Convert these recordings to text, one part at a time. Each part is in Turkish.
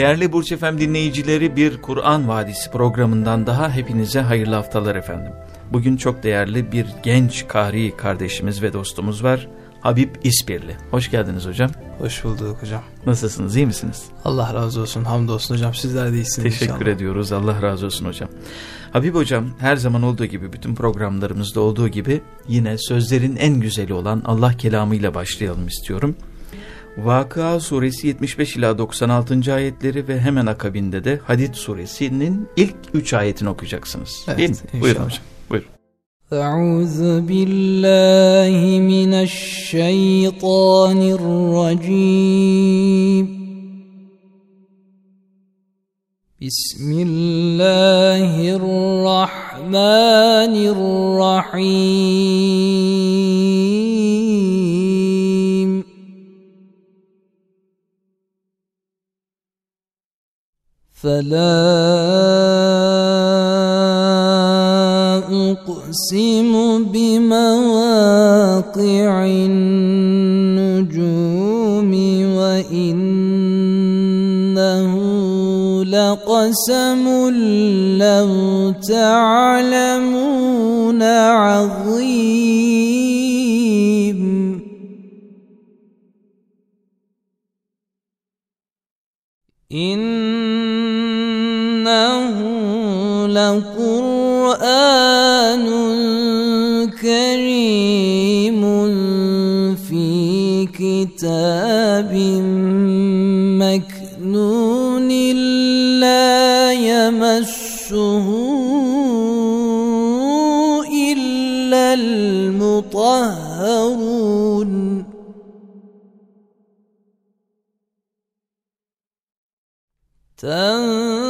Değerli Burç Efem dinleyicileri bir Kur'an Vadisi programından daha hepinize hayırlı haftalar efendim. Bugün çok değerli bir genç kari kardeşimiz ve dostumuz var. Habib İspirli. Hoş geldiniz hocam. Hoş bulduk hocam. Nasılsınız iyi misiniz? Allah razı olsun hamdolsun hocam sizler de iyisiniz Teşekkür inşallah. ediyoruz Allah razı olsun hocam. Habib hocam her zaman olduğu gibi bütün programlarımızda olduğu gibi yine sözlerin en güzeli olan Allah kelamıyla başlayalım istiyorum. Vakıa suresi 75 ila 96. ayetleri ve hemen akabinde de Hadid suresinin ilk 3 ayetini okuyacaksınız. Evet, Değil mi? inşallah. Buyurun hocam. Buyurun. أعوذ بالله من الشيطان الرجيم بسم الله الرحمن الرحيم فلا أقسم بمواقع النجوم وإنه لقسم لو تعلمون كتاب مكنون لا يمسه إلا المطهرون تنزيل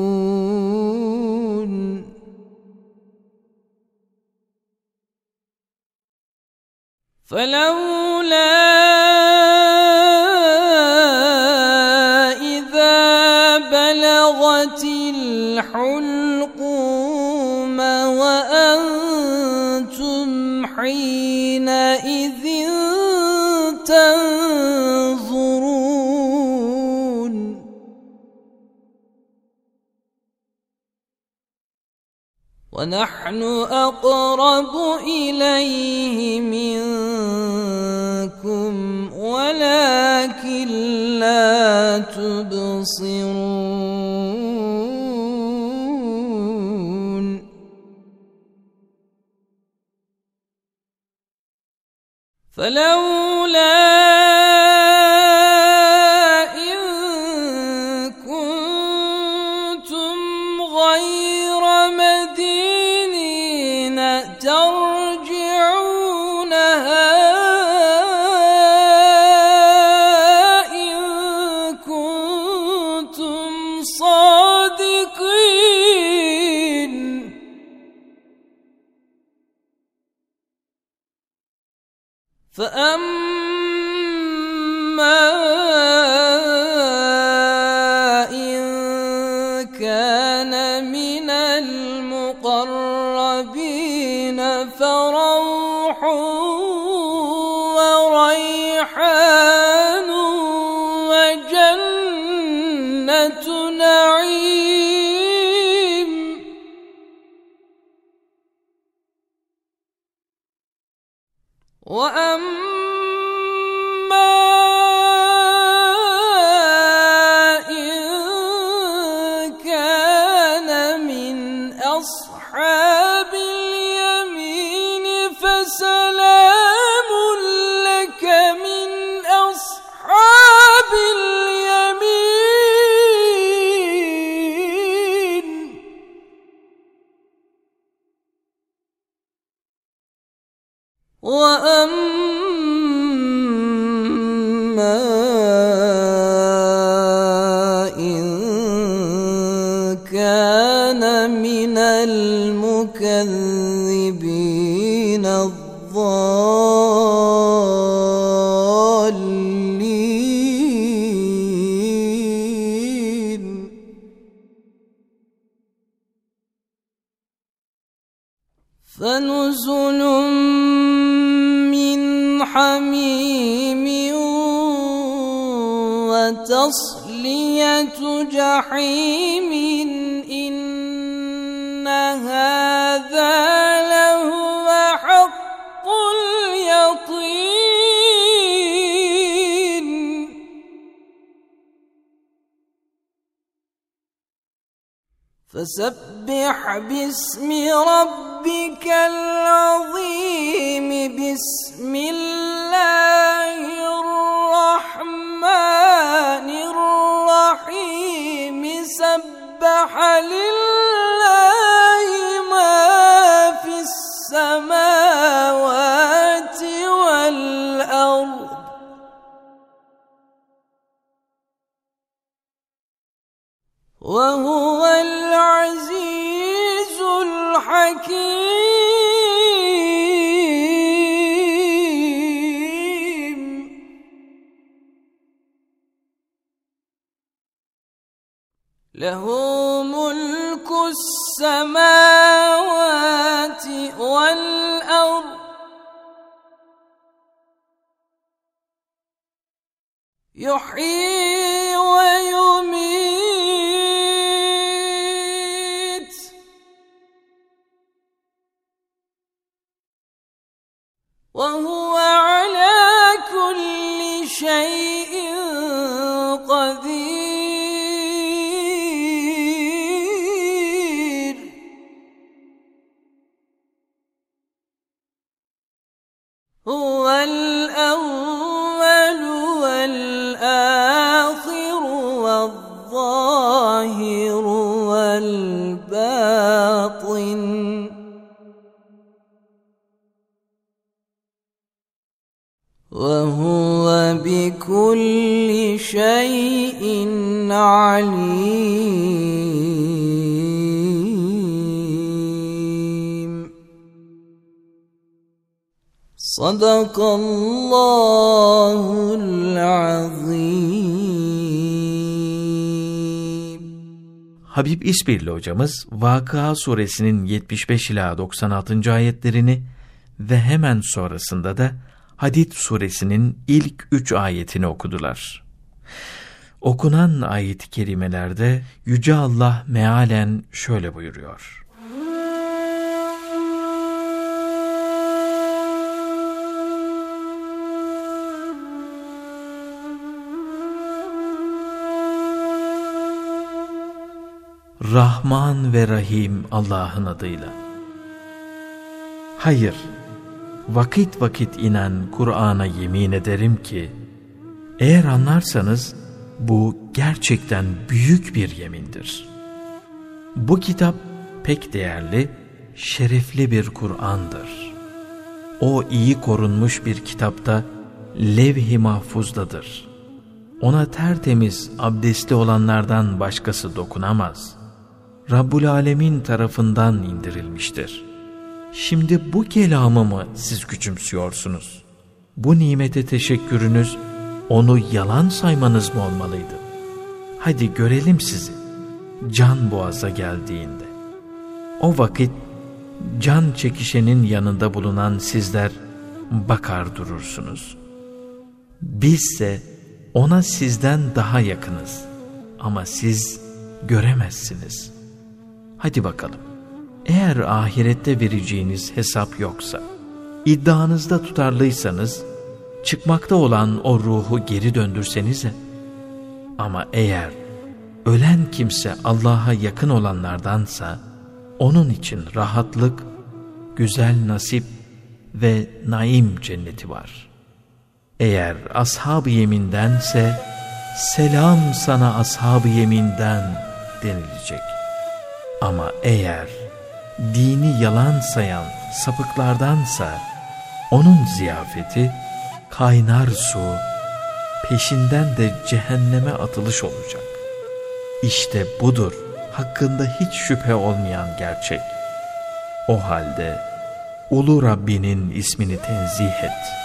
فلولا إذا بلغت الحلقوم وأنتم حينئذ تنظرون. ونحن أقرب إليه منكم ولكن لا تبصرون باسم ربك العظيم. بسم الله الرحمن الرحيم. سبح لله بكل شيء عليم صدق الله العظيم Habib İspirli hocamız Vakıa suresinin 75 ila 96. ayetlerini ve hemen sonrasında da Hadid suresinin ilk üç ayetini okudular. Okunan ayet-i kerimelerde Yüce Allah mealen şöyle buyuruyor. Rahman ve Rahim Allah'ın adıyla. Hayır, vakit vakit inen Kur'an'a yemin ederim ki, eğer anlarsanız bu gerçekten büyük bir yemindir. Bu kitap pek değerli, şerefli bir Kur'an'dır. O iyi korunmuş bir kitapta levh-i mahfuzdadır. Ona tertemiz, abdestli olanlardan başkası dokunamaz. Rabbul Alemin tarafından indirilmiştir. Şimdi bu kelamı mı siz küçümsüyorsunuz? Bu nimete teşekkürünüz, onu yalan saymanız mı olmalıydı? Hadi görelim sizi, can boğaza geldiğinde. O vakit, can çekişenin yanında bulunan sizler bakar durursunuz. Bizse ona sizden daha yakınız ama siz göremezsiniz. Hadi bakalım. Eğer ahirette vereceğiniz hesap yoksa, iddianızda tutarlıysanız, çıkmakta olan o ruhu geri döndürsenize. Ama eğer ölen kimse Allah'a yakın olanlardansa, onun için rahatlık, güzel nasip ve naim cenneti var. Eğer ashab-ı yemindense, selam sana ashab-ı yeminden denilecek. Ama eğer dini yalan sayan sapıklardansa, onun ziyafeti kaynar su, peşinden de cehenneme atılış olacak. İşte budur hakkında hiç şüphe olmayan gerçek. O halde Ulu Rabbinin ismini tenzih et.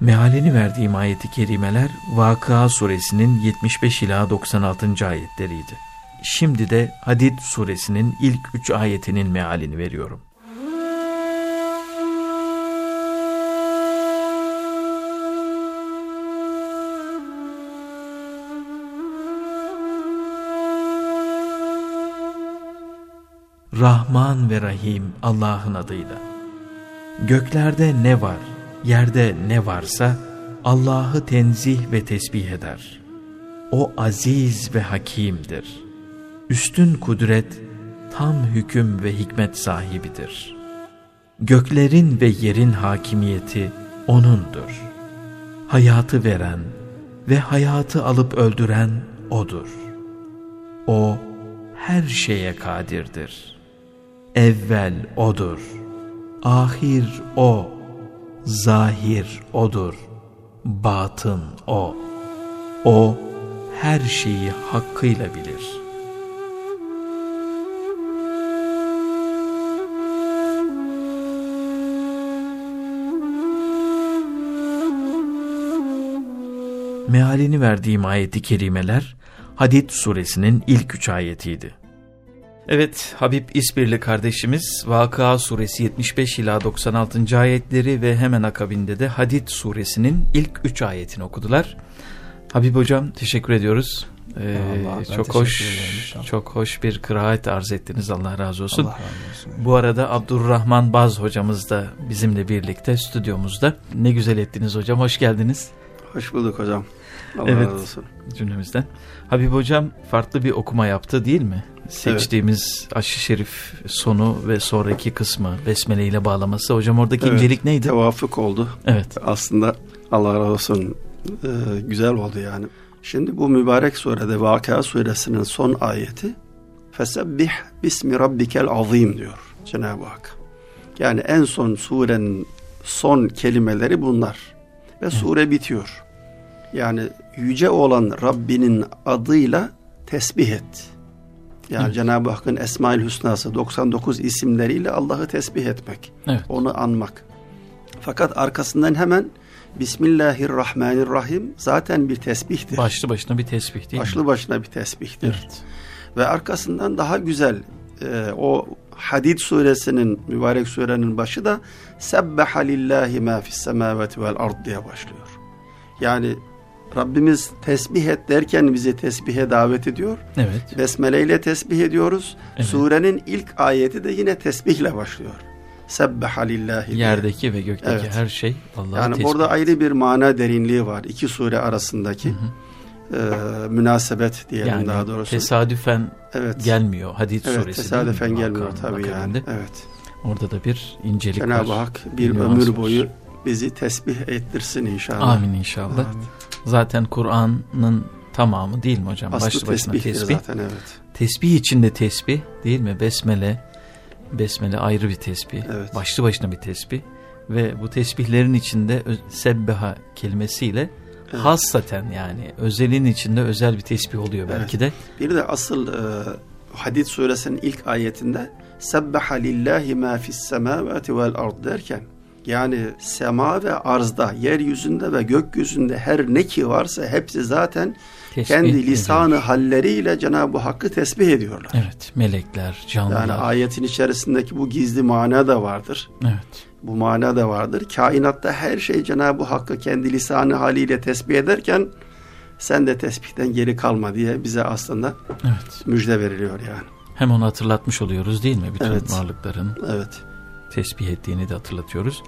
Mealini verdiğim ayeti kerimeler Vakıa suresinin 75 ila 96. ayetleriydi. Şimdi de Hadid suresinin ilk üç ayetinin mealini veriyorum. Rahman ve Rahim Allah'ın adıyla. Göklerde ne var, yerde ne varsa Allah'ı tenzih ve tesbih eder. O aziz ve hakimdir. Üstün kudret, tam hüküm ve hikmet sahibidir. Göklerin ve yerin hakimiyeti O'nundur. Hayatı veren ve hayatı alıp öldüren O'dur. O her şeye kadirdir. Evvel O'dur. Ahir O. Zahir O'dur. Batın O. O her şeyi hakkıyla bilir. Mealini verdiğim ayeti kerimeler Hadid suresinin ilk üç ayetiydi. Evet, Habib İsbirli kardeşimiz Vakıa suresi 75 ila 96. ayetleri ve hemen akabinde de Hadid suresinin ilk 3 ayetini okudular. Habib hocam teşekkür ediyoruz. Ee, Allah, çok hoş çok hoş bir kıraat arz ettiniz. Allah razı olsun. Allah razı olsun. Bu arada Abdurrahman Baz hocamız da bizimle birlikte stüdyomuzda. Ne güzel ettiniz hocam. Hoş geldiniz Hoş bulduk hocam. Allah Evet. razı olsun. cümlemizden. Habib hocam farklı bir okuma yaptı değil mi? Seçtiğimiz aşı şerif sonu ve sonraki kısmı besmele ile bağlaması. Hocam oradaki Evet, incelik neydi? Tevafuk oldu. Evet. Aslında Allah razı olsun e, güzel oldu yani. Şimdi bu mübarek surede Vakıa suresinin son ayeti Fesebbih bismi rabbikel azim diyor Cenab-ı Hak. Yani en son surenin son kelimeleri bunlar. Ve sure bitiyor. Yani yüce olan Rabbinin adıyla tesbih et. Yani Evet. Cenab-ı Hakk'ın Esmaül Hüsnası 99 isimleriyle Allah'ı tesbih etmek. Evet. Onu anmak. Fakat arkasından hemen Bismillahirrahmanirrahim zaten bir tesbihtir. Başlı başına bir tesbih değil Başlı mi? başına bir tesbihtir. Evet. Ve arkasından daha güzel e, o Hadid suresinin mübarek surenin başı da Sebbaha lillahi ma fis semavati vel ard diye başlıyor. Yani Rabbimiz tesbih et derken bizi tesbihe davet ediyor. Evet. Besmele ile tesbih ediyoruz. Evet. Surenin ilk ayeti de yine tesbihle başlıyor. Sebbaha lillahi diye. Yerdeki ve gökteki Evet. her şey Allah'a Yani tesbih. burada ayrı bir mana derinliği var. İki sure arasındaki e, münasebet diyelim yani daha doğrusu. tesadüfen evet. gelmiyor Hadid Evet, suresi. tesadüfen gelmiyor tabii yani. Evet. Orada da bir incelik Cenab-ı var. Hak bir ömür var. boyu bizi tesbih ettirsin inşallah. Amin inşallah. Zaten Kur'an'ın tamamı değil mi hocam? Aslı Başlı başına tesbih. zaten evet. Tesbih içinde tesbih değil mi? Besmele. Besmele ayrı bir tesbih. Evet. Başlı başına bir tesbih. Ve bu tesbihlerin içinde sebbeha kelimesiyle Evet. hassaten yani özelin içinde özel bir tesbih oluyor belki de. Bir de asıl e, Hadid suresinin ilk ayetinde Sebbaha lillahi ma fis semavati vel ard derken Yani sema ve arzda, yeryüzünde ve gökyüzünde her ne ki varsa hepsi zaten Tesbih kendi lisanı ediyor. halleriyle Cenab-ı Hakk'ı tesbih ediyorlar. Evet, melekler, canlılar. Yani ayetin içerisindeki bu gizli mana da vardır. Evet. Bu mana da vardır. Kainatta her şey Cenab-ı Hakk'ı kendi lisanı haliyle tesbih ederken sen de tesbihten geri kalma diye bize aslında Evet. müjde veriliyor yani. Hem onu hatırlatmış oluyoruz değil mi? Bütün Evet. varlıkların Evet. Tesbih ettiğini de hatırlatıyoruz.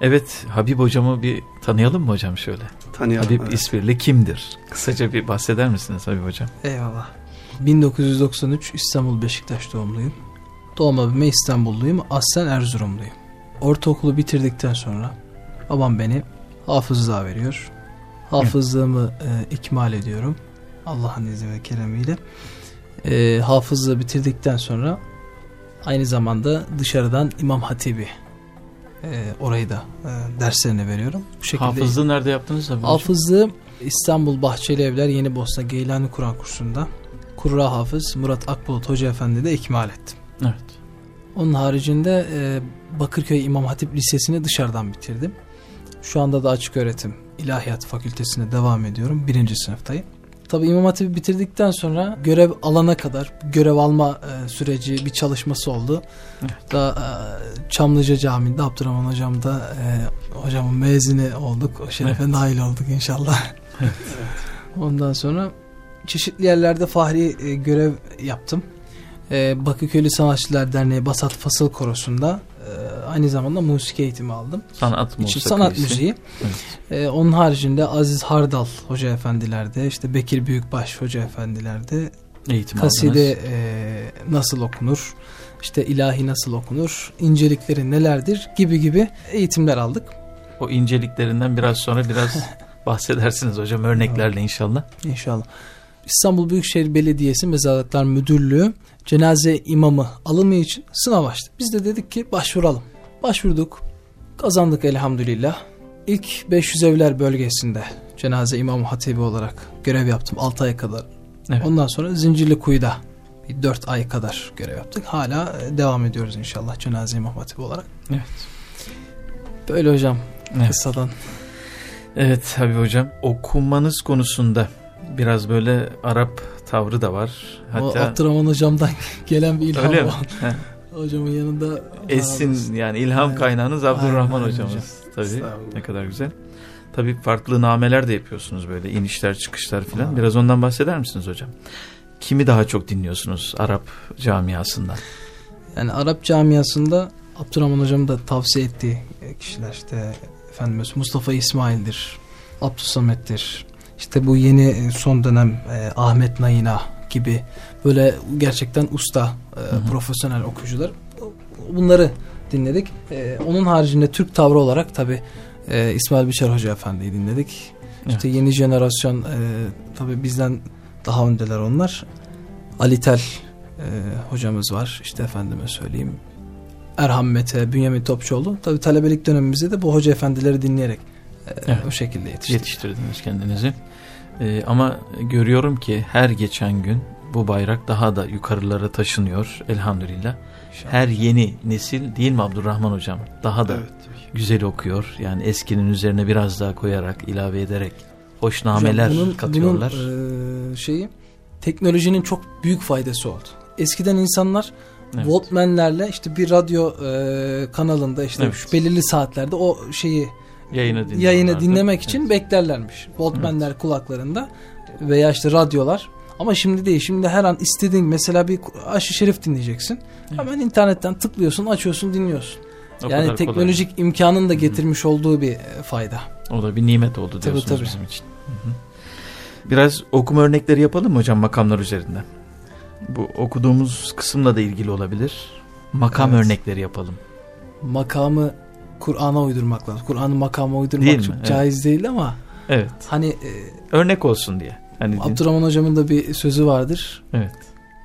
Evet, Habib hocamı bir tanıyalım mı hocam şöyle? Tanıyalım. Habib evet. İsvirli kimdir? Kısaca bir bahseder misiniz Habib hocam? Eyvallah. 1993 İstanbul Beşiktaş doğumluyum. Doğma büyüme İstanbulluyum. Aslen Erzurumluyum. Ortaokulu bitirdikten sonra babam beni hafızlığa veriyor. Hafızlığımı e, ikmal ediyorum. Allah'ın izni ve keremiyle. E, hafızlığı bitirdikten sonra aynı zamanda dışarıdan İmam Hatibi e, orayı da e, derslerini veriyorum. Bu şekilde Hafızlığı nerede yaptınız hocam? Hafızlığı İstanbul Bahçeli Evler Yeni Bosna Geylani Kur'an kursunda Kurra Hafız Murat Akbulut Hoca Efendi de ikmal ettim. Evet. Onun haricinde e, Bakırköy İmam Hatip Lisesi'ni dışarıdan bitirdim. Şu anda da açık öğretim İlahiyat Fakültesine devam ediyorum. Birinci sınıftayım. Tabii İmam Hatip'i bitirdikten sonra görev alana kadar görev alma e, süreci bir çalışması oldu. Da e, Çamlıca Camii'nde Abdurrahman Hocam da e, hocamın mezini olduk. O şerefe Evet. nail olduk inşallah. Ondan sonra çeşitli yerlerde fahri e, görev yaptım. E, Bakırköylü Sanatçılar Derneği Basat Fasıl Korosu'nda aynı zamanda musiki eğitimi aldım. Sanat Musa sanat müziği. Evet. E, onun haricinde Aziz Hardal Hoca Efendilerde, işte Bekir Büyükbaş Hoca Efendilerde Eğitim kaside aldınız. e, nasıl okunur, işte ilahi nasıl okunur, incelikleri nelerdir gibi gibi eğitimler aldık. O inceliklerinden biraz sonra biraz bahsedersiniz hocam örneklerle inşallah. İnşallah. İstanbul Büyükşehir Belediyesi Mezarlıklar Müdürlüğü cenaze imamı alımı için sınav açtı. Biz de dedik ki başvuralım. Başvurduk. Kazandık elhamdülillah. İlk 500 evler bölgesinde cenaze imamı hatibi olarak görev yaptım 6 ay kadar. Evet. Ondan sonra Zincirlikuyu'da bir 4 ay kadar görev yaptık. Hala devam ediyoruz inşallah cenaze imam hatibi olarak. Evet. Böyle hocam Evet. kıssadan. Evet Habib hocam okumanız konusunda biraz böyle Arap tavrı da var. O Hatta Abdurrahman hocamdan gelen bir ilham öyle mi? Hocamın yanında Esin yani ilham Evet. kaynağınız Abdurrahman Aynen, hocamız. hocam. Tabii ne kadar güzel. Tabii farklı nameler de yapıyorsunuz böyle inişler çıkışlar filan. Biraz ondan bahseder misiniz hocam? Kimi daha çok dinliyorsunuz Arap camiasında? Yani Arap camiasında Abdurrahman hocam da tavsiye ettiği kişiler işte efendim Mustafa İsmail'dir, Abdüsamet'tir. İşte bu yeni e, son dönem e, Ahmet Nayina gibi böyle gerçekten usta, e, hı. profesyonel okuyucular. Bunları dinledik. E, onun haricinde Türk tavrı olarak tabi e, İsmail Biçer Hoca Efendi'yi dinledik. İşte yeni jenerasyon e, tabi bizden daha öndeler onlar. Ali Tel e, hocamız var. İşte efendime söyleyeyim. Erhan Mete, Bünyamin Topçuoğlu. Tabi talebelik dönemimizde de bu hoca efendileri dinleyerek Evet. o şekilde yetiştik. Yetiştirdiniz kendinizi. Ee, ama görüyorum ki her geçen gün bu bayrak daha da yukarılara taşınıyor elhamdülillah. İnşallah. Her yeni nesil değil mi Abdurrahman hocam? Daha da Evet. güzel okuyor. Yani eskinin üzerine biraz daha koyarak, ilave ederek hoş Hocam bunun- katıyorlar. Bunun e, şeyi teknolojinin çok büyük faydası oldu. Eskiden insanlar Evet. Walkman'lerle işte bir radyo e, kanalında işte Evet. belirli saatlerde o şeyi Yayını dinliyorlardı. yayını dinlemek için Evet. beklerlermiş. Walkman'ler kulaklarında veya işte radyolar. Ama şimdi değil. Şimdi her an istediğin mesela bir aşı şerif dinleyeceksin. Evet. Hemen internetten tıklıyorsun, açıyorsun, dinliyorsun. O yani teknolojik imkanın da getirmiş olduğu bir e, fayda. kolay. O da bir nimet oldu Tabii, diyorsunuz tabii. bizim için. Hı hı. Biraz okuma örnekleri yapalım mı hocam makamlar üzerinden? Bu okuduğumuz kısımla da ilgili olabilir. Makam Evet. örnekleri yapalım. Makamı Kur'an'a uydurmak lazım. Kur'an'ı makama uydurmak Değil mi? çok Evet. caiz değil ama Evet. hani e, Örnek olsun diye. Hani Abdurrahman hocamın da bir sözü vardır. Evet.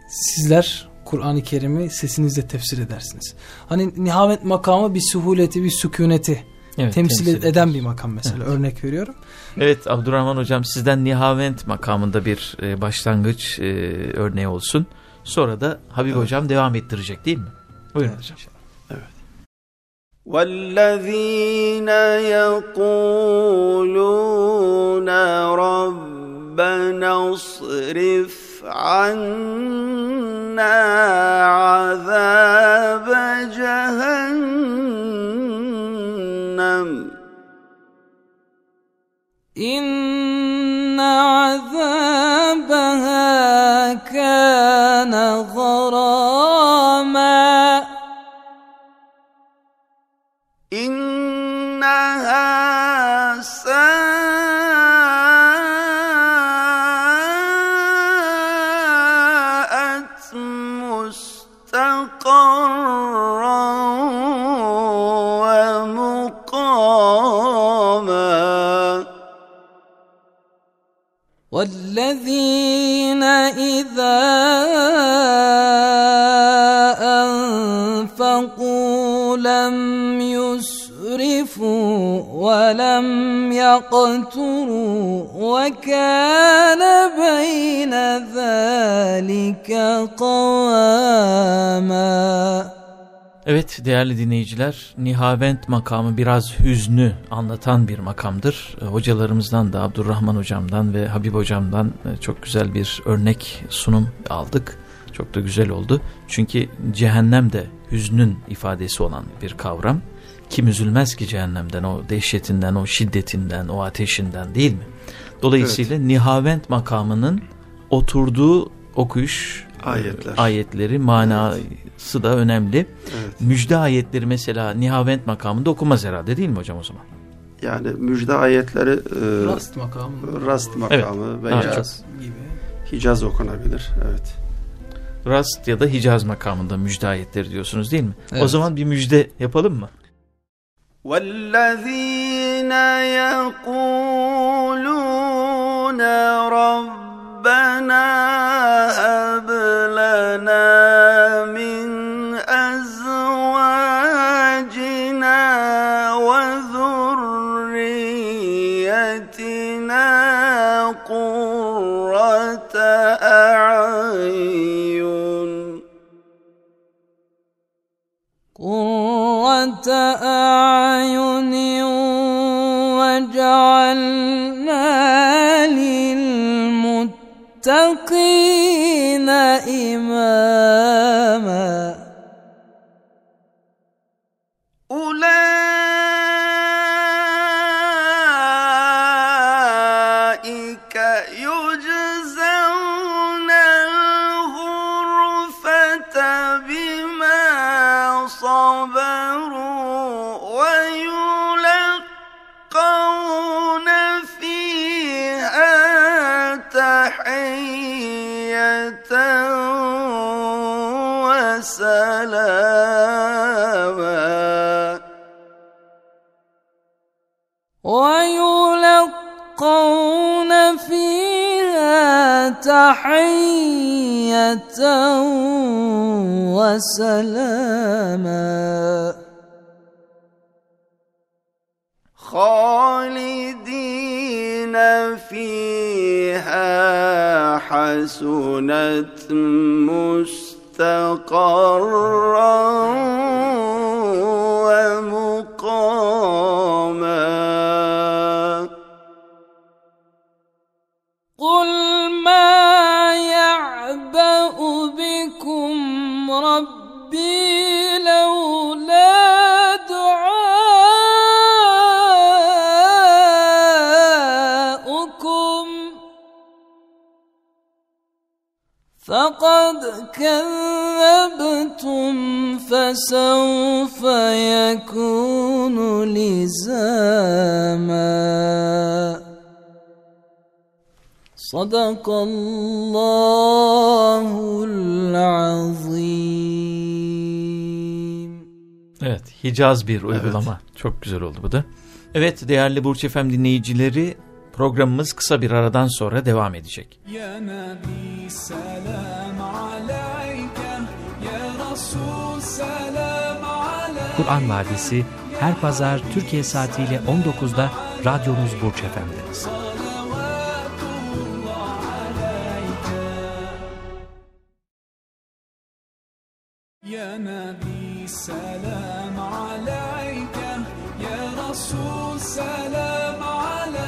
Sizler Kur'an-ı Kerim'i sesinizle tefsir edersiniz. Hani nihavet makamı bir suhuleti, bir sükuneti Evet, temsil, temsil eden bir makam mesela. Örnek veriyorum. Evet Abdurrahman hocam sizden Nihavent makamında bir e, başlangıç e, örneği olsun. Sonra da Habib Evet. hocam devam ettirecek değil mi? Buyurun Evet, hocam. والذين يقولون ربنا اصرف عنا عذاب جهنم لم يسرفوا ولم يقتروا وكان بين ذلك قواما Evet değerli dinleyiciler, Nihavent makamı biraz hüznü anlatan bir makamdır. E, Hocalarımızdan da Abdurrahman hocamdan ve Habib hocamdan e, çok güzel bir örnek sunum aldık. Çok da güzel oldu. Çünkü cehennem de hüznün ifadesi olan bir kavram. Kim üzülmez ki cehennemden, o dehşetinden, o şiddetinden, o ateşinden değil mi? Dolayısıyla Nihavent makamının oturduğu okuyuş Ayetler. ayetleri manası da önemli. Evet. Müjde ayetleri mesela Nihavent makamında okunmaz herhalde değil mi hocam o zaman? Yani müjde ayetleri e, Rast makamı. Rast makamı veya. Hicaz gibi. Hicaz okunabilir. Evet. Rast ya da Hicaz makamında müjde ayetleri diyorsunuz değil mi? O Evet. zaman bir müjde yapalım mı? والذين يقولون ربنا للمتقين إماما أتممت فقد كذبتم فسوف يكون لزاما صدق الله العظيم Evet Hicaz bir uygulama. Çok güzel oldu bu da. Evet değerli Burç Efem dinleyicileri Programımız kısa bir aradan sonra devam edecek. Ya Nebi selam aleyke, ya Resul selam aleyke. Kur'an Vadisi her pazar Türkiye saatiyle 19'da radyonuz Burç Efendi. Ya Nebi selam aleyke, ya Resul selam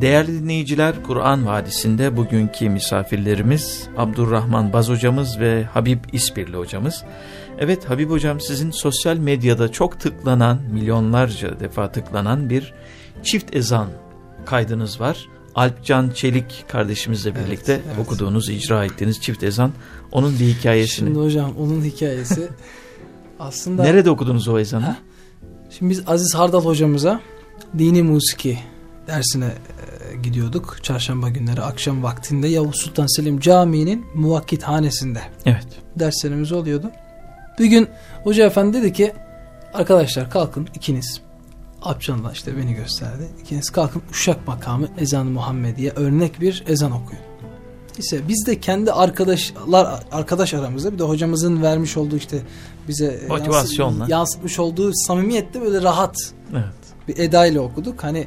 Değerli dinleyiciler, Kur'an Vadisi'nde bugünkü misafirlerimiz Abdurrahman Baz hocamız ve Habib İspirli hocamız. Evet Habib hocam sizin sosyal medyada çok tıklanan, milyonlarca defa tıklanan bir çift ezan kaydınız var. Alpcan Çelik kardeşimizle birlikte evet. okuduğunuz, icra ettiğiniz çift ezan. Onun bir hikayesini. Şimdi hocam onun hikayesi aslında Nerede okudunuz o ezanı? Ha. Şimdi biz Aziz Hardal hocamıza dini musiki dersine e, gidiyorduk. Çarşamba günleri akşam vaktinde Yavuz Sultan Selim Camii'nin muvakkithanesinde Evet. derslerimiz oluyordu. Bir gün hoca efendi dedi ki arkadaşlar kalkın ikiniz Apcan'la işte beni gösterdi. İkiniz kalkın Uşak makamı ezan-ı Muhammediye örnek bir ezan okuyun. İşte biz de kendi arkadaşlar arkadaş aramızda bir de hocamızın vermiş olduğu işte bize Motivasyonla. yansı- yansıtmış olduğu samimiyette böyle rahat Evet. bir edayla okuduk. Hani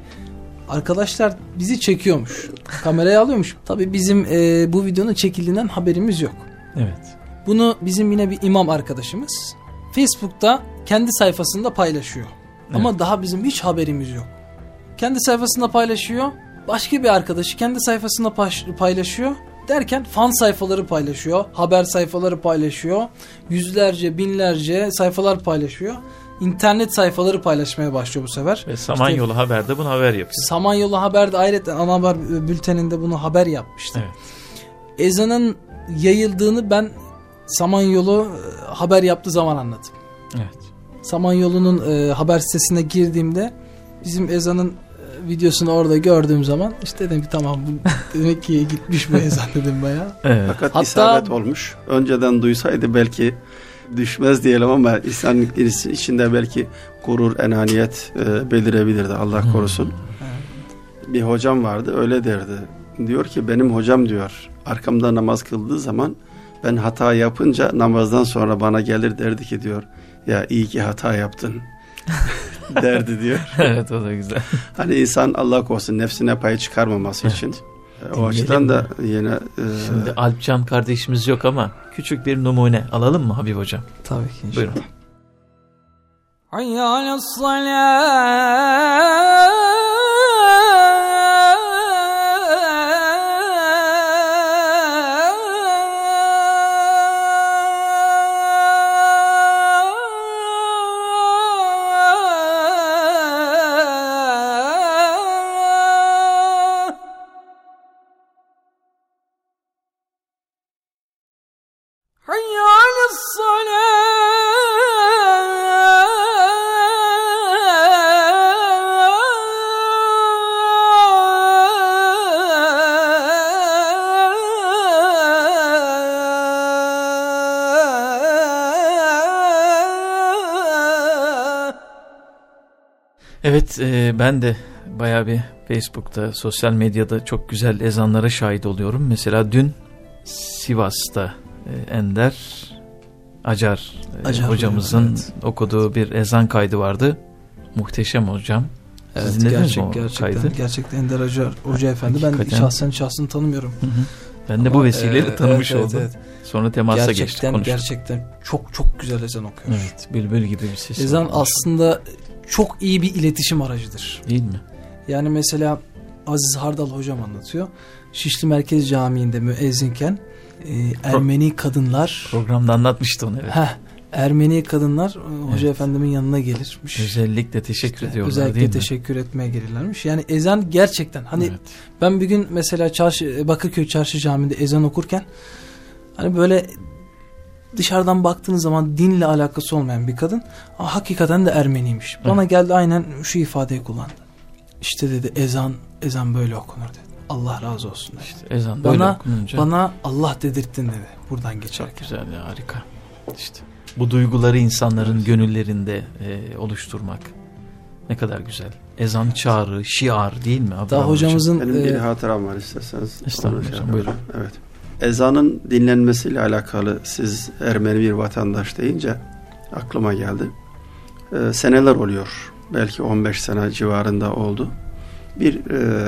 arkadaşlar bizi çekiyormuş. Kameraya alıyormuş. Tabii bizim e, bu videonun çekildiğinden haberimiz yok. Evet. Bunu bizim yine bir imam arkadaşımız Facebook'ta kendi sayfasında paylaşıyor. Ama daha bizim hiç haberimiz yok. Kendi sayfasında paylaşıyor. Başka bir arkadaşı kendi sayfasında paylaşıyor. Derken fan sayfaları paylaşıyor. Haber sayfaları paylaşıyor. Yüzlerce, binlerce sayfalar paylaşıyor. İnternet sayfaları paylaşmaya başlıyor bu sefer. Ve Samanyolu Haber'de bunu haber yapıyor. Samanyolu Haber'de ayrıca ana haber bülteninde bunu haber yapmıştı. Evet. Ezanın yayıldığını ben Samanyolu e, haber yaptığı zaman anladım. Evet. Samanyolu'nun e, haber sitesine girdiğimde bizim ezanın e, videosunu orada gördüğüm zaman işte dedim ki tamam bu demek ki gitmiş bu ezan dedim bayağı. Evet. Fakat Hatta- isabet olmuş. Önceden duysaydı belki düşmez diyelim ama insanın içinde belki gurur, enaniyet e, belirebilirdi Allah korusun. Bir hocam vardı öyle derdi. Diyor ki benim hocam diyor arkamda namaz kıldığı zaman ben hata yapınca namazdan sonra bana gelir derdi ki diyor ya iyi ki hata yaptın derdi diyor. evet o da güzel. Hani insan Allah korusun nefsine pay çıkarmaması için. O açıdan mi? da yine... E... Şimdi Alpcan kardeşimiz yok ama küçük bir numune alalım mı Habib Hocam? Tabii ki. Buyurun. Hayya salat Evet e, ben de baya bir Facebook'ta sosyal medyada çok güzel ezanlara şahit oluyorum. Mesela dün Sivas'ta e, Ender Acar, e, Acar hocamızın hocam, evet. okuduğu bir ezan kaydı vardı. Muhteşem hocam. Evet, Siz gerçek, gerçekten, kaydı? gerçekten Ender Hoca, Hoca Efendi. Ben Hakikaten. şahsen şahsını tanımıyorum. Hı hı. Ben de bu Ama, vesileyle e, tanımış evet, oldum. evet, Sonra temasa geçtik Gerçekten, konuştuk. gerçekten çok çok güzel ezan okuyor. Evet, bülbül gibi bir ses. Ezan aslında çok iyi bir iletişim aracıdır. değil mi? Yani mesela Aziz Hardal hocam anlatıyor. Şişli Merkez Camii'nde müezzinken e, Ermeni kadınlar Programda anlatmıştı onu evet. heh, Ermeni kadınlar e, Hoca Evet. Efendimin yanına gelirmiş. Özellikle teşekkür İşte ediyorlar Özellikle değil mi? teşekkür etmeye gelirlermiş. Yani ezan gerçekten hani Evet. ben bir gün mesela çarşı, Bakırköy Çarşı Camii'nde ezan okurken hani böyle dışarıdan baktığınız zaman dinle alakası olmayan bir kadın "Aa, hakikaten de Ermeniymiş. Bana geldi aynen şu ifadeyi kullandı. İşte dedi ezan ezan böyle okunur dedi. Allah razı olsun dedi. İşte ezan böyle Bana- okununca Bana Allah dedirttin dedi buradan çok geçerken. güzel ya harika. İşte bu duyguları insanların gönüllerinde e, oluşturmak. Ne kadar güzel. Ezan çağrı, şiar değil mi? Daha Abdurrahman hocamızın Benim bir e, hatıram var isterseniz. Estağfurullah hocam, buyurun. Evet. Ezanın dinlenmesiyle alakalı siz Ermeni bir vatandaş deyince aklıma geldi. Ee, seneler oluyor. Belki 15 sene civarında oldu. Bir e,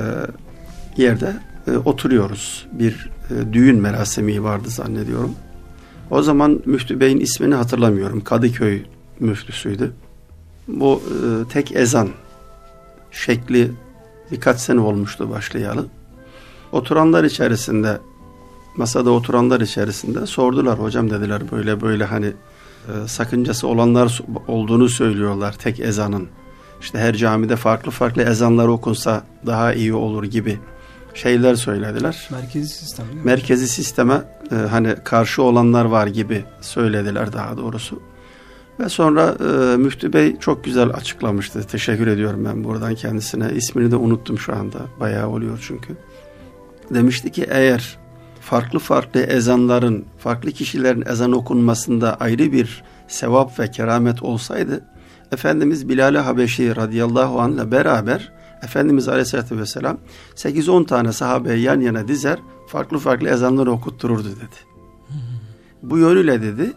yerde e, oturuyoruz. Bir e, düğün merasimi vardı zannediyorum. O zaman Müftü Bey'in ismini hatırlamıyorum. Kadıköy müftüsüydü. Bu e, tek ezan şekli birkaç sene olmuştu başlayalı. Oturanlar içerisinde masada oturanlar içerisinde sordular hocam dediler böyle böyle hani e, sakıncası olanlar olduğunu söylüyorlar tek ezanın. İşte her camide farklı farklı ezanlar okunsa daha iyi olur gibi şeyler söylediler. merkezi sistem? Merkezi sisteme e, hani karşı olanlar var gibi söylediler daha doğrusu. Ve sonra e, Müftü Bey çok güzel açıklamıştı. Teşekkür ediyorum ben buradan kendisine. İsmini de unuttum şu anda. Bayağı oluyor çünkü. Demişti ki eğer farklı farklı ezanların, farklı kişilerin ezan okunmasında ayrı bir sevap ve keramet olsaydı, Efendimiz Bilal-i Habeşi radıyallahu anh ile beraber Efendimiz aleyhissalatü vesselam 8-10 tane sahabeyi yan yana dizer, farklı farklı ezanları okuttururdu dedi. Bu yönüyle dedi,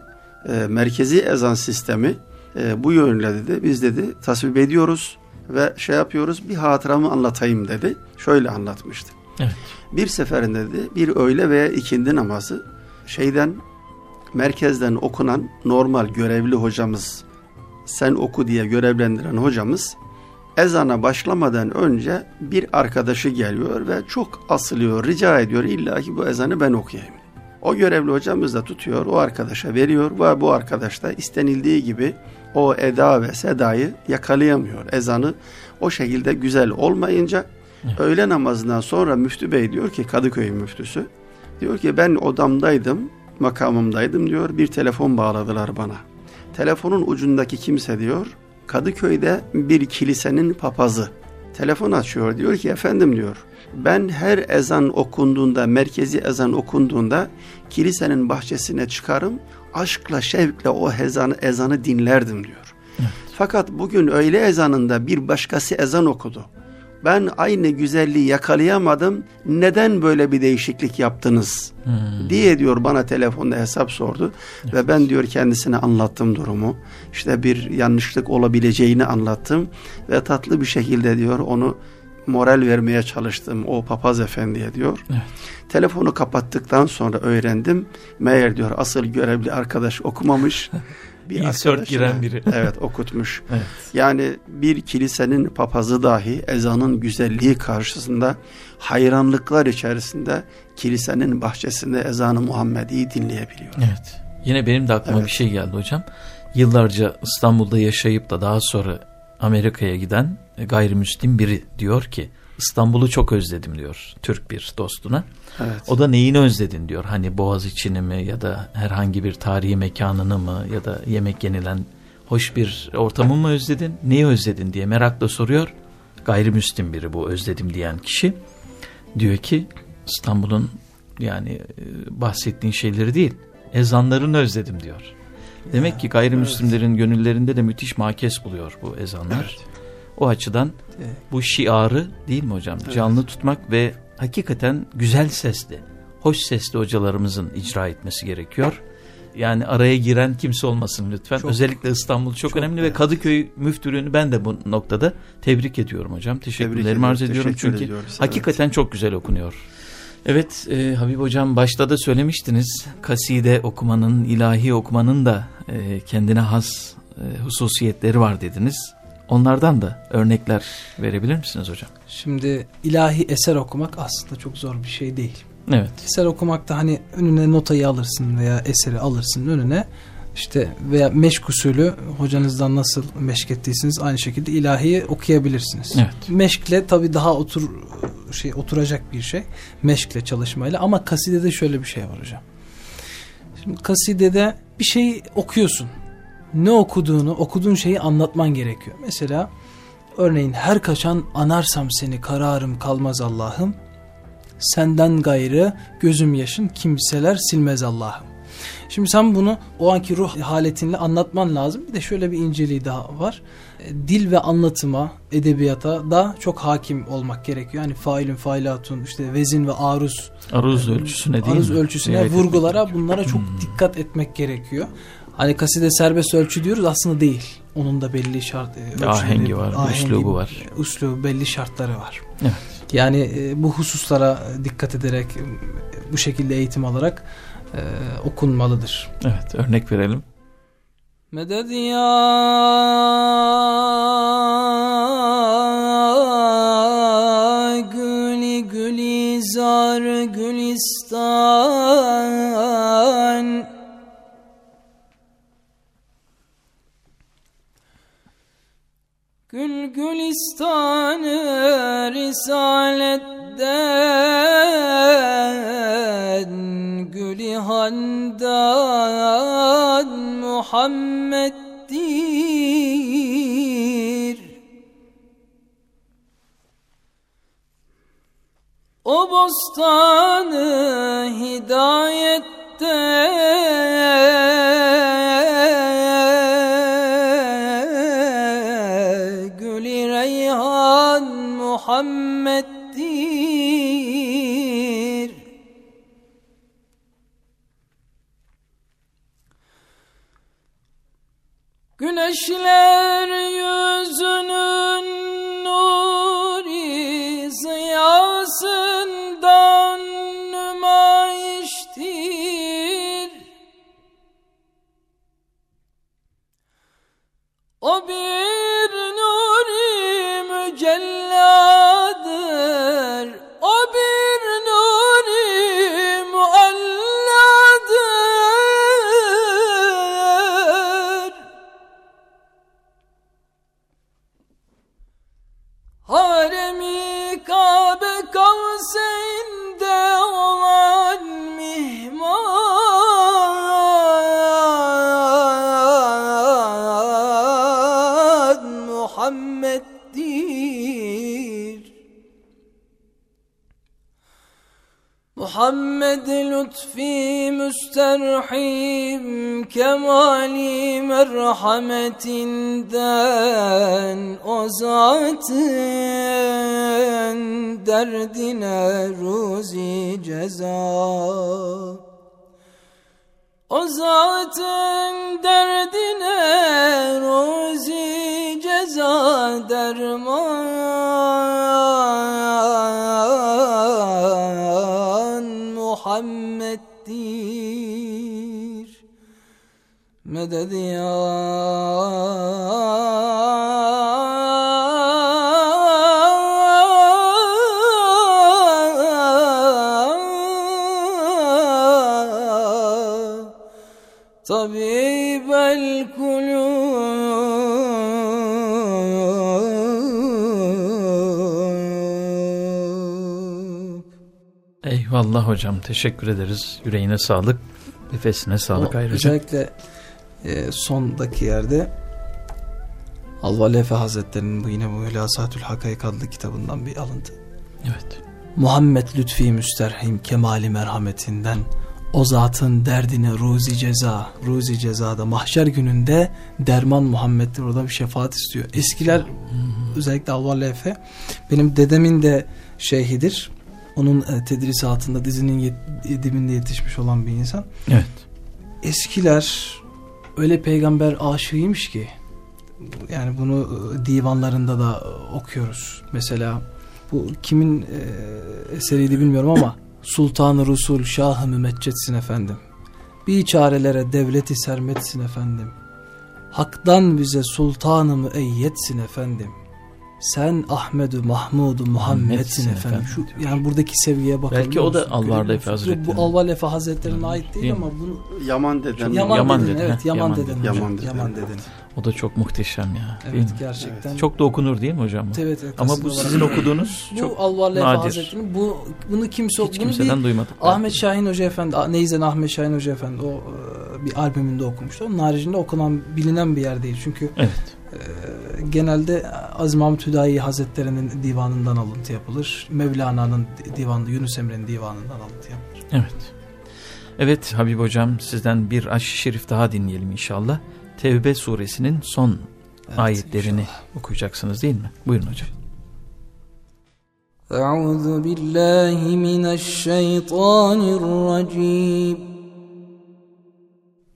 e, merkezi ezan sistemi e, bu yönüyle dedi, biz dedi tasvip ediyoruz ve şey yapıyoruz, bir hatıramı anlatayım dedi. Şöyle anlatmıştı. Evet. Bir seferinde dedi bir öğle veya ikindi namazı şeyden merkezden okunan normal görevli hocamız sen oku diye görevlendiren hocamız ezana başlamadan önce bir arkadaşı geliyor ve çok asılıyor rica ediyor illa ki bu ezanı ben okuyayım. O görevli hocamız da tutuyor o arkadaşa veriyor ve bu arkadaş da istenildiği gibi o eda ve sedayı yakalayamıyor. Ezanı o şekilde güzel olmayınca Öğle namazından sonra müftü bey diyor ki Kadıköy müftüsü diyor ki ben odamdaydım makamımdaydım diyor bir telefon bağladılar bana. Telefonun ucundaki kimse diyor Kadıköy'de bir kilisenin papazı. Telefon açıyor diyor ki efendim diyor ben her ezan okunduğunda merkezi ezan okunduğunda kilisenin bahçesine çıkarım aşkla şevkle o ezanı, ezanı dinlerdim diyor. Fakat bugün öğle ezanında bir başkası ezan okudu ben aynı güzelliği yakalayamadım. Neden böyle bir değişiklik yaptınız? Hmm. diye diyor bana telefonda hesap sordu. Evet. Ve ben diyor kendisine anlattım durumu. İşte bir yanlışlık olabileceğini anlattım. Ve tatlı bir şekilde diyor onu moral vermeye çalıştım o papaz efendiye diyor. Evet. Telefonu kapattıktan sonra öğrendim. Meğer diyor asıl görevli arkadaş okumamış. Bir İnsert giren biri. Evet okutmuş. Evet. Yani bir kilisenin papazı dahi ezanın güzelliği karşısında hayranlıklar içerisinde kilisenin bahçesinde ezanı Muhammedi'yi dinleyebiliyor. Evet. Yine benim de aklıma Evet. bir şey geldi hocam. Yıllarca İstanbul'da yaşayıp da daha sonra Amerika'ya giden gayrimüslim biri diyor ki İstanbul'u çok özledim diyor Türk bir dostuna. Evet. O da neyini özledin diyor. Hani Boğaz içini mi ya da herhangi bir tarihi mekanını mı ya da yemek yenilen hoş bir ortamı mı özledin? Neyi özledin diye merakla soruyor. Gayrimüslim biri bu özledim diyen kişi. Diyor ki İstanbul'un yani e, bahsettiğin şeyleri değil ezanlarını özledim diyor. Demek ki gayrimüslimlerin gönüllerinde de müthiş makes buluyor bu ezanlar. O açıdan Evet. bu şiarı değil mi hocam? Canlı tutmak ve hakikaten güzel sesli, hoş sesli hocalarımızın icra etmesi gerekiyor. Yani araya giren kimse olmasın lütfen. Çok- Özellikle İstanbul çok, çok, önemli ve evet. Kadıköy müftülüğünü ben de bu noktada tebrik ediyorum hocam. Teşekkürlerimi arz ediyorum teşekkür çünkü ediyoruz, evet. hakikaten çok güzel okunuyor. Evet e, Habib hocam başta da söylemiştiniz kaside okumanın, ilahi okumanın da e, kendine has e, hususiyetleri var dediniz. Onlardan da örnekler verebilir misiniz hocam? Şimdi ilahi eser okumak aslında çok zor bir şey değil. Evet. Eser okumakta hani önüne notayı alırsın veya eseri alırsın önüne işte veya meşk usulü hocanızdan nasıl meşk ettiyseniz aynı şekilde ilahiyi okuyabilirsiniz. Evet. Meşkle tabi daha otur şey oturacak bir şey. Meşkle çalışmayla ama kasidede şöyle bir şey var hocam. Şimdi kasidede bir şey okuyorsun. Ne okuduğunu, okuduğun şeyi anlatman gerekiyor. Mesela örneğin her kaçan anarsam seni kararım kalmaz Allah'ım. Senden gayrı gözüm yaşın kimseler silmez Allah'ım. Şimdi sen bunu o anki ruh haletinle anlatman lazım. Bir de şöyle bir inceliği daha var. E, Dil ve anlatıma, edebiyata da çok hakim olmak gerekiyor. Yani failün, failatun, işte vezin ve aruz Aruz ölçüsüne değil aruz mi? ölçüsüne, etmek vurgulara bunlara çok Hmm. dikkat etmek gerekiyor. Hani kaside serbest ölçü diyoruz aslında değil. Onun da belli şart e, ölçüleri, Ahengi var, üslubu var. Üslubu belli şartları var. Evet. Yani e, bu hususlara dikkat ederek e, bu şekilde eğitim alarak e, okunmalıdır. Evet örnek verelim. Meded ya gülü gülizar gülistan risaletten Gülü handan Muhammed'dir. O bostanı hidayette Muhammed'dir Güneşler yüzünün nuri ziyasından nümayiştir. O bir Meded ya طبيب القلوب Eyvallah hocam teşekkür ederiz. Yüreğine sağlık. Nefesine sağlık O ayrıca. Özellikle e, sondaki yerde Alvalefe Hazretleri'nin bu yine bu Hülasatül Hakayık adlı kitabından bir alıntı. Evet. Muhammed lütfi müsterhim kemali merhametinden o zatın derdine ruzi ceza, ruzi cezada mahşer gününde derman Muhammed'dir orada bir şefaat istiyor. Eskiler özellikle Alvalefe benim dedemin de şeyhidir. Onun e, tedrisatında dizinin yet- dibinde yetişmiş olan bir insan. Evet. Eskiler öyle peygamber aşığıymış ki yani bunu e, divanlarında da e, okuyoruz. Mesela bu kimin e, eseriydi bilmiyorum ama Sultan-ı Rusul Şah-ı Mümeccetsin efendim. Bir çarelere devleti sermetsin efendim. Hak'tan bize sultanı müeyyetsin efendim. Sen Ahmedu Mahmudu Muhammedsin efendim. efendim Şu, yani buradaki sevgiye bakın. Belki o da Alvar Lefe Hazretleri. Bu Alvar Lefe Hazretleri'ne ait değil, Değil ama bunu Yaman deden. Yaman, Yaman deden, deden, evet Yaman, Yaman deden, hocam. Yaman deden, Yaman deden. O da çok muhteşem ya. değil Evet mi? gerçekten. Çok da okunur değil mi hocam? bu? evet, evet, Ama bu olarak- sizin okuduğunuz bu çok Alvar Lefe nadir. Hazretleri'nin bu bunu kimse hiç bunu kimseden bir duymadık. Ahmet Şahin Hoca Efendi, Neyzen Ahmet Şahin Hoca Efendi o e, bir albümünde okumuştu. Onun haricinde okunan bilinen bir yer değil. Çünkü Evet. e, genelde Aziz Mahmut Hüdayi Hazretleri'nin divanından alıntı yapılır. Mevlana'nın divan, Yunus Emre'nin divanından alıntı yapılır. Evet. Evet Habib Hocam sizden bir aşk şerif daha dinleyelim inşallah. Tevbe suresinin son evet, ayetlerini inşallah. okuyacaksınız değil mi? Buyurun hocam. Euzu billahi mineşşeytanirracim.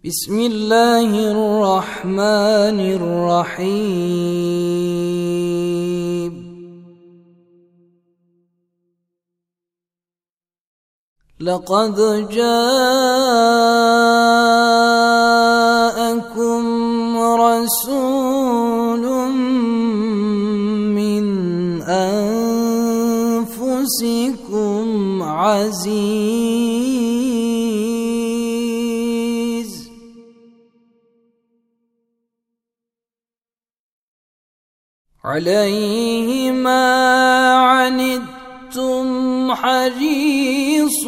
بسم الله الرحمن الرحيم. لقد جاءكم رسول من أنفسكم عزيز. عليه ما عنتم حريص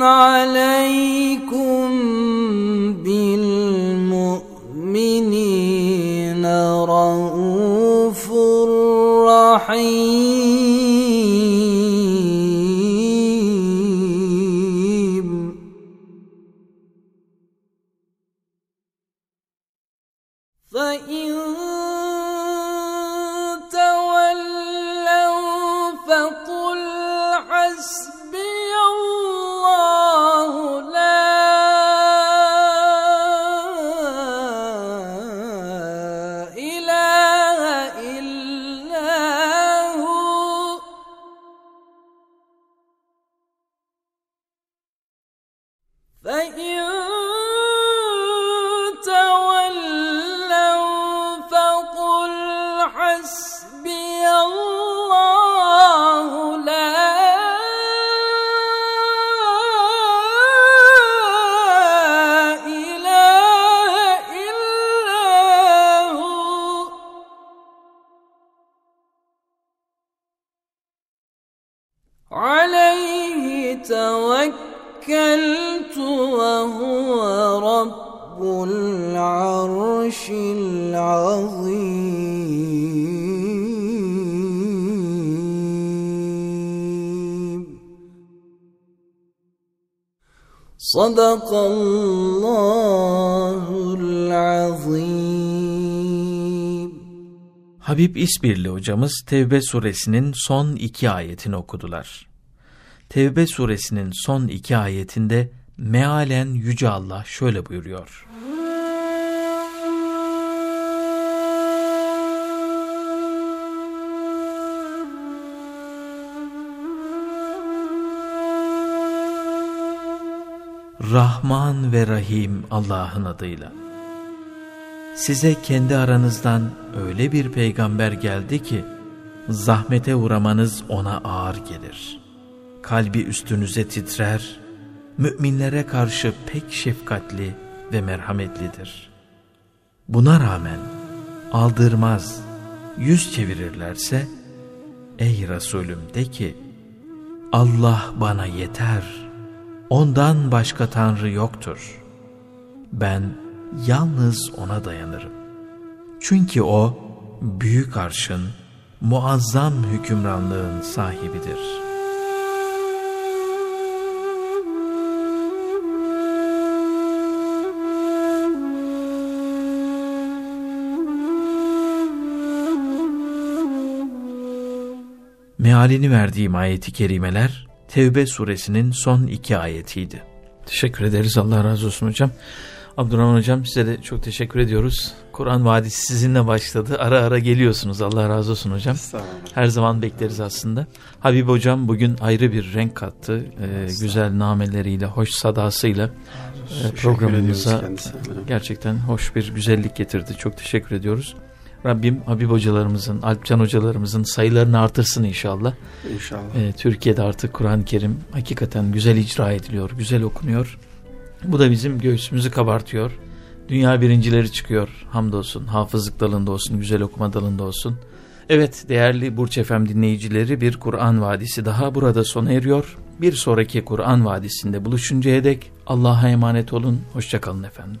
عليكم بالمؤمنين رؤوف رحيم. Sadakallahul azim. Habib İsbirli hocamız Tevbe suresinin son iki ayetini okudular. Tevbe suresinin son iki ayetinde mealen Yüce Allah şöyle buyuruyor. Rahman ve Rahim Allah'ın adıyla. Size kendi aranızdan öyle bir peygamber geldi ki, zahmete uğramanız ona ağır gelir. Kalbi üstünüze titrer, müminlere karşı pek şefkatli ve merhametlidir. Buna rağmen aldırmaz, yüz çevirirlerse, ey Resulüm de ki, Allah bana yeter, ondan başka Tanrı yoktur. Ben yalnız ona dayanırım. Çünkü o büyük arşın, muazzam hükümranlığın sahibidir. Mealini verdiğim ayeti kerimeler Tevbe suresinin son iki ayetiydi. Teşekkür ederiz. Allah razı olsun hocam. Abdurrahman hocam size de çok teşekkür ediyoruz. Kur'an Vadisi sizinle başladı. Ara ara geliyorsunuz. Allah razı olsun hocam. Sağ olun. Her zaman bekleriz aslında. Habib hocam bugün ayrı bir renk kattı. Ee, güzel nameleriyle, hoş sadasıyla e, programımıza gerçekten hoş bir güzellik getirdi. Çok teşekkür ediyoruz. Rabbim Habib hocalarımızın, Alpcan hocalarımızın sayılarını artırsın inşallah. İnşallah. Ee, Türkiye'de artık Kur'an-ı Kerim hakikaten güzel icra ediliyor, güzel okunuyor. Bu da bizim göğsümüzü kabartıyor. Dünya birincileri çıkıyor hamdolsun. Hafızlık dalında olsun, güzel okuma dalında olsun. Evet değerli Burç Efem dinleyicileri bir Kur'an Vadisi daha burada sona eriyor. Bir sonraki Kur'an Vadisi'nde buluşuncaya dek Allah'a emanet olun. Hoşçakalın efendim.